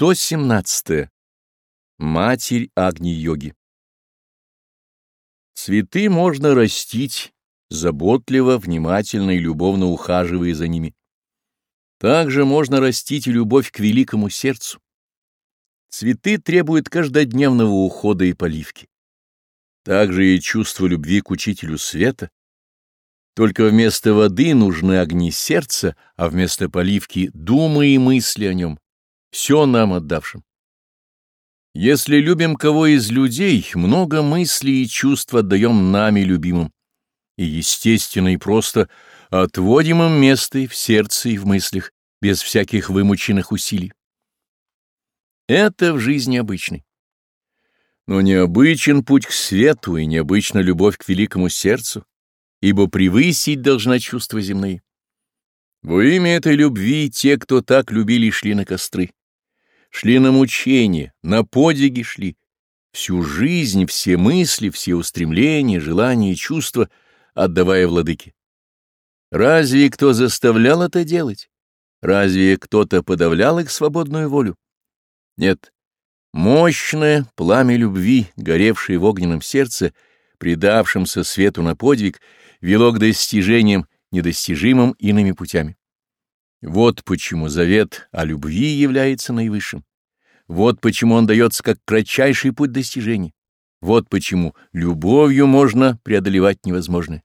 117. -е. Матерь Агни-йоги Цветы можно растить, заботливо, внимательно и любовно ухаживая за ними. Также можно растить и любовь к великому сердцу. Цветы требуют каждодневного ухода и поливки. Также и чувство любви к учителю света. Только вместо воды нужны огни сердца, а вместо поливки — думы и мысли о нем все нам отдавшим. Если любим кого из людей, много мыслей и чувств отдаем нами любимым, и естественно и просто отводим им место и в сердце, и в мыслях, без всяких вымученных усилий. Это в жизни обычный. Но необычен путь к свету и необычна любовь к великому сердцу, ибо превысить должна чувства земные. Во имя этой любви те, кто так любили, шли на костры шли на мучения, на подвиги шли. Всю жизнь, все мысли, все устремления, желания и чувства отдавая владыке. Разве кто заставлял это делать? Разве кто-то подавлял их свободную волю? Нет. Мощное пламя любви, горевшее в огненном сердце, придавшимся свету на подвиг, вело к достижениям недостижимым иными путями. Вот почему завет о любви является наивысшим. Вот почему он дается как кратчайший путь достижения. Вот почему любовью можно преодолевать невозможное.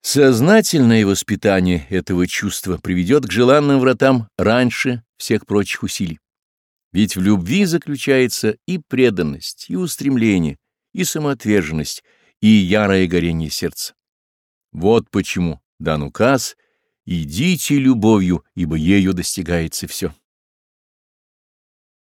Сознательное воспитание этого чувства приведет к желанным вратам раньше всех прочих усилий. Ведь в любви заключается и преданность, и устремление, и самоотверженность, и ярое горение сердца. Вот почему дан указ — идите любовью, ибо ею достигается все.